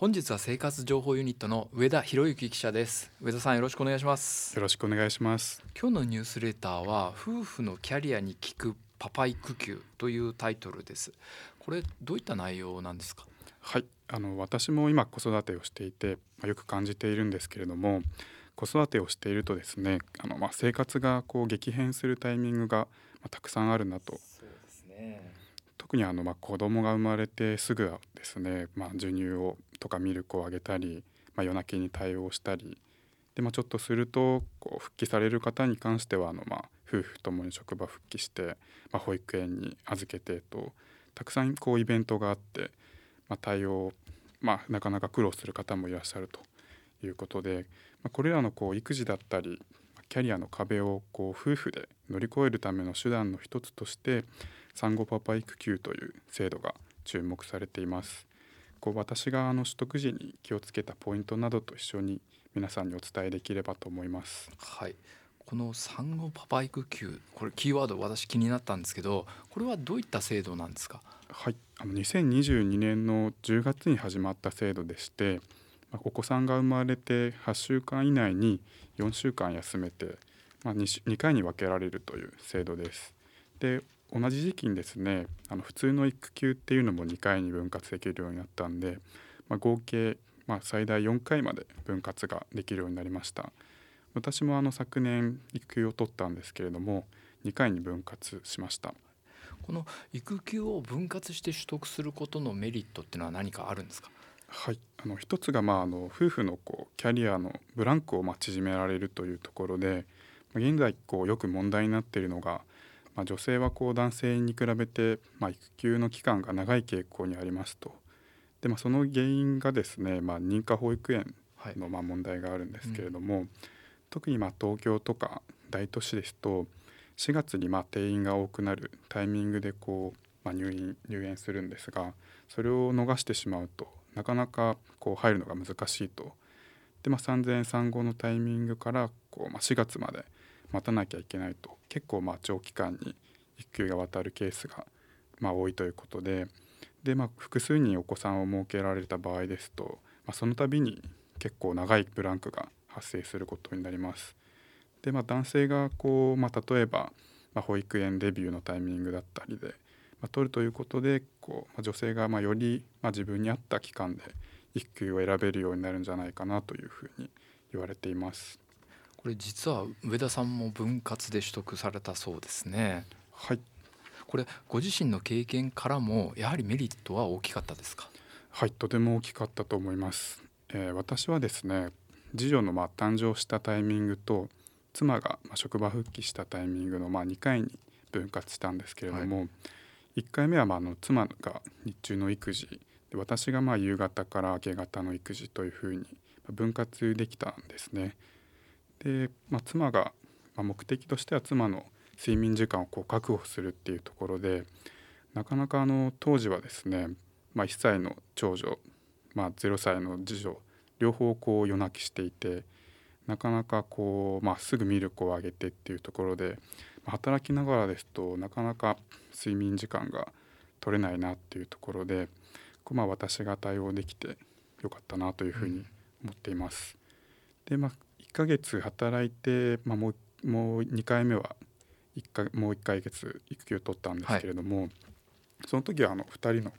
本日は生活情報ユニットの上田博之記者です。上田さんよろしくお願いします。よろしくお願いします。今日のニュースレターは夫婦のキャリアに効くパパ育休というタイトルです。これどういった内容なんですか？はい。あの私も今子育てをしていて、まあ、よく感じているんですけれども子育てをしているとですねあの、まあ、生活がこう激変するタイミングが、まあ、たくさんあるなと。そうですね。特にあの、まあ、子供が生まれてすぐはですね、まあ、授乳をとかミルクをあげたり、まあ、夜泣きに対応したりで、まあ、ちょっとするとこう復帰される方に関してはあの、まあ、夫婦ともに職場復帰して、まあ、保育園に預けてとたくさんこうイベントがあって、まあ、対応、まあ、なかなか苦労する方もいらっしゃるということで、まあ、これらのこう育児だったりキャリアの壁をこう夫婦で乗り越えるための手段の一つとして産後パパ育休という制度が注目されています。こう私があの取得時に気をつけたポイントなどと一緒に皆さんにお伝えできればと思います。はいこの産後パパ育休これキーワード私気になったんですけどこれはどういった制度なんですか？はい、あの2022年の10月に始まった制度でして、まあお子さんが生まれて8週間以内に4週間休めて、まあ、2, し2回に分けられるという制度です。で同じ時期にですねあの普通の育休っていうのも2回に分割できるようになったんで、まあ、合計、まあ、最大4回まで分割ができるようになりました。私もあの昨年育休を取ったんですけれども2回に分割しました。この育休を分割して取得することのメリットっていうのは何かあるんですか？はい、あの一つが、まあ、あの夫婦のこうキャリアのブランクをまあ縮められるというところで、まあ、現在こうよく問題になっているのが、まあ、女性はこう男性に比べて、まあ、育休の期間が長い傾向にありますと。で、まあ、その原因がですね、まあ、認可保育園はい。のまあ問題があるんですけれども、特にまあ東京とか大都市ですと4月にまあ定員が多くなるタイミングでこう、まあ、入院入園するんですがそれを逃してしまうとなかなかこう入るのが難しいと。で、まあ、産前産後のタイミングからこう、まあ、4月まで待たなきゃいけないと結構まあ長期間に育休が渡るケースがまあ多いということでで、まあ、複数人お子さんを設けられた場合ですと、まあ、その度に結構長いブランクが発生することになります。で、まあ、男性がこう、まあ、例えば、まあ、保育園デビューのタイミングだったりで、まあ、取るということでこう、まあ、女性がまあより、まあ、自分に合った期間で育休を選べるようになるんじゃないかなというふうに言われています。これ実は上田さんも分割で取得されたそうですねはい、これご自身の経験からもやはりメリットは大きかったですか？はい、とても大きかったと思います。えー私はですね次女のまあ誕生したタイミングと妻がまあ職場復帰したタイミングのまあ2回に分割したんですけれども、1回目はまああの妻が日中の育児で私がまあ夕方から明け方の育児というふうに分割できたんですね。で、まあ、妻が、まあ、目的としては妻の睡眠時間をこう確保するっていうところでなかなかあの当時はですね、まあ、1歳の長女、まあ、0歳の次女両方こう夜泣きしていてなかなかこう、まあ、すぐミルクをあげてっていうところでまあ働きながらですとなかなか睡眠時間が取れないなっていうところでまあ私が対応できてよかったなというふうに思っています。でまあ1ヶ月働いて、まあ、もうもう2回目は1かもう1ヶ月育休を取ったんですけれども、その時はあの2人の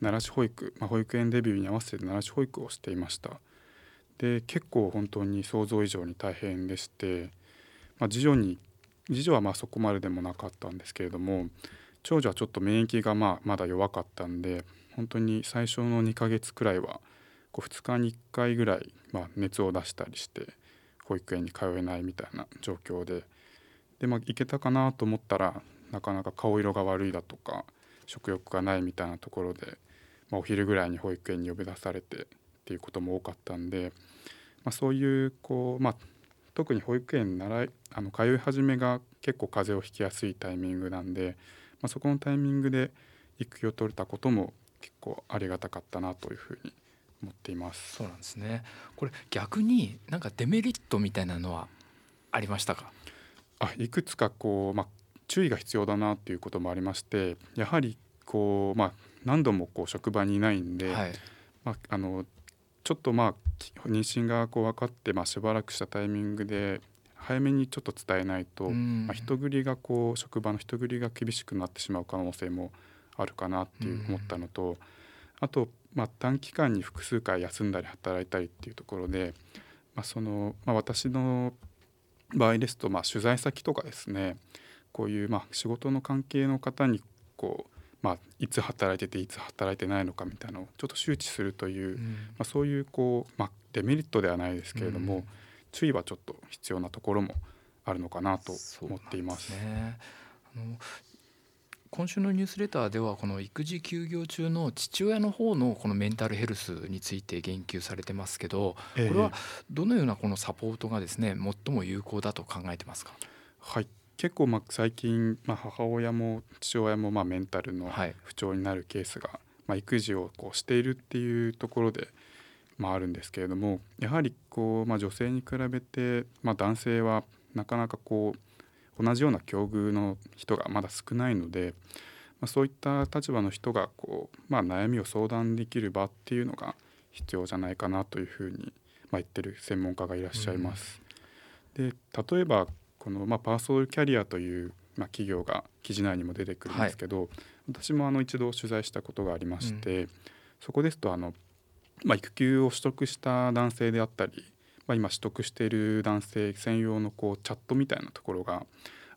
奈良市保育、まあ、保育園デビューに合わせて奈良市保育をしていました。で結構本当に想像以上に大変でして、まあ、次女に次女はまあそこまででもなかったんですけれども長女はちょっと免疫がまあまだ弱かったんで本当に最初の2ヶ月くらいはこう2日に1回ぐらいまあ熱を出したりして保育園に通えないみたいな状況でで、まあ、行けたかなと思ったらなかなか顔色が悪いだとか食欲がないみたいなところで、まあ、お昼ぐらいに保育園に呼び出されてっていうことも多かったんで、まあ、そういうこう、まあ、特に保育園習いあの通い始めが結構風邪をひきやすいタイミングなんで、まあ、そこのタイミングで育休を取れたことも結構ありがたかったなというふうに思っています。そうなんですね。これ逆になんかデメリットみたいなのはありましたか？あいくつかこう、まあ、注意が必要だなっていうこともありましてやはりこう、まあ、何度もこう職場にいないんで、はい。まあ、あのちょっとまあ妊娠がこう分かってまあしばらくしたタイミングで早めにちょっと伝えないと、まあ、人繰りがこう職場の人繰りが厳しくなってしまう可能性もあるかなっていう思ったのと、あと、まあ、短期間に複数回休んだり働いたりっていうところで、まあそのまあ、私の場合ですと、まあ、取材先とかですねこういうまあ仕事の関係の方にこうまあ、いつ働いてていつ働いてないのかみたいなのをちょっと周知するという、うん、まあ、そういうこう、まあ、デメリットではないですけれども、うん、注意はちょっと必要なところもあるのかなと思っています。ね、あの今週のニュースレターではこの育児休業中の父親の方のこのメンタルヘルスについて言及されてますけどこれはどのようなこのサポートがですね最も有効だと考えてますか？はい。結構まあ最近、まあ、母親も父親もまあメンタルの不調になるケースが、まあ、育児をこうしているっていうところで、まあ、あるんですけれどもやはりこう、まあ、女性に比べて、まあ、男性はなかなかこう同じような境遇の人がまだ少ないので、まあ、そういった立場の人がこう、まあ、悩みを相談できる場っていうのが必要じゃないかなというふうに、まあ、言ってる専門家がいらっしゃいます。うん、で例えばこの、まあ、パーソナルキャリアという、まあ、企業が記事内にも出てくるんですけど、はい、私もあの一度取材したことがありまして、うん、そこですとあの、まあ、育休を取得した男性であったり、まあ、今取得している男性専用のこうチャットみたいなところが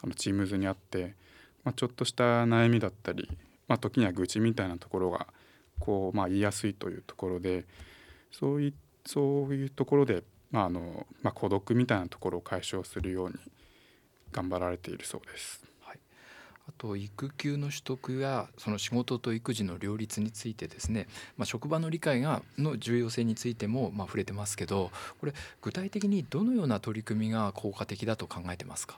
あの Teams にあって、まあ、ちょっとした悩みだったり、まあ、時には愚痴みたいなところがこう、まあ、言いやすいというところでそういそういうところで、まああのまあ、孤独みたいなところを解消するように頑張られているそうです。と育休の取得やその仕事と育児の両立についてですね、まあ、職場の理解がの重要性についてもまあ触れてますけどこれ具体的にどのような取り組みが効果的だと考えてますか？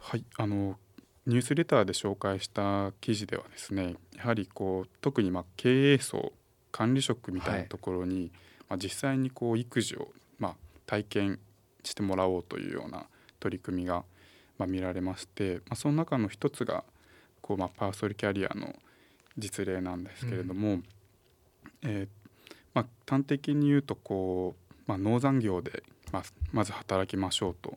はいあのニュースレターで紹介した記事ではですねやはりこう特にまあ経営層管理職みたいなところに、はい、まあ、実際にこう育児をまあ体験してもらおうというような取り組みがまあ、見られまして、まあ、その中の一つがこう、まあ、パーソルキャリアの実例なんですけれども、うん、えー、まあ、端的に言うとこう、まあ、農産業で、まあ、まず働きましょうと、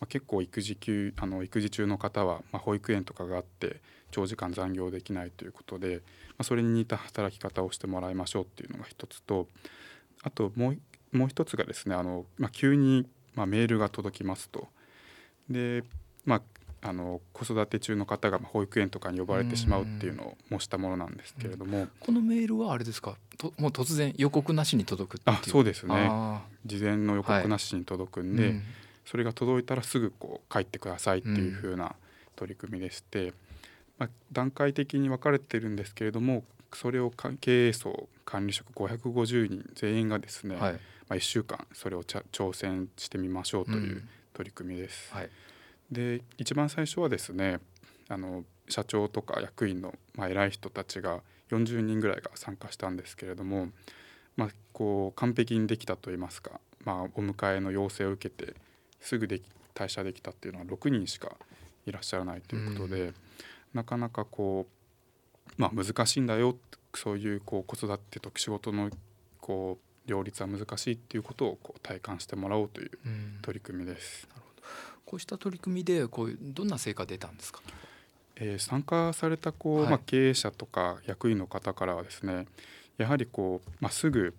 まあ、結構育児休あの育児中の方は、まあ、保育園とかがあって長時間残業できないということで、まあ、それに似た働き方をしてもらいましょうっていうのが一つとあともうもう一つがですねあの、まあ、急に、まあ、メールが届きますと。でまあ、あの子育て中の方が保育園とかに呼ばれてしまうっていうのを模したものなんですけれども、うん、このメールはあれですか？ともう突然予告なしに届くあそうですね。事前の予告なしに届くんで、はい。うん、それが届いたらすぐこう帰ってくださいっていうふうな取り組みでして、まあ、段階的に分かれてるんですけれどもそれを経営層管理職550人全員がですね、はい、まあ、1週間それを挑戦してみましょうという取り組みです。うんはいで一番最初はですねあの社長とか役員の、まあ、偉い人たちが40人ぐらいが参加したんですけれども、まあ、こう完璧にできたといいますか、まあ、お迎えの要請を受けてすぐで退社できたっていうのは6人しかいらっしゃらないということで、うん、なかなかこう、まあ、難しいんだよそういうこう子育てと仕事のこう両立は難しいっていうことをこう体感してもらおうという取り組みです。うんこうした取り組みでこういうどんな成果出たんですか、えー、参加されたこう、はい、まあ、経営者とか役員の方からはですねやはりこう、まあ、すぐ、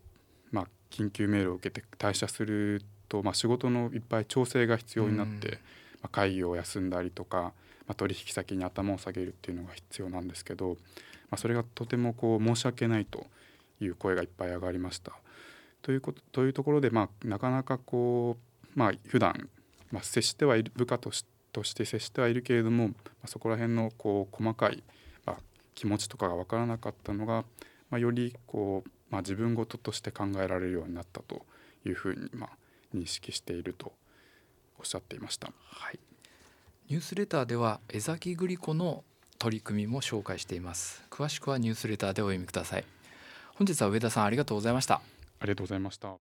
まあ、緊急メールを受けて退社すると、まあ、仕事のいっぱい調整が必要になって、まあ、会議を休んだりとか、まあ、取引先に頭を下げるっていうのが必要なんですけど、まあ、それがとてもこう申し訳ないという声がいっぱい上がりました。ということというところで、まあ、なかなかこう、まあ普段まあ、接してはいる部下としとして接してはいるけれども、まあ、そこら辺のこう細かい、まあ、気持ちとかが分からなかったのが、まあ、よりこう、まあ、自分事として考えられるようになったというふうに、まあ、認識しているとおっしゃっていました。はい、ニュースレターでは江崎グリコの取り組みも紹介しています。詳しくはニュースレターでお読みください。本日は上田さんありがとうございました。ありがとうございました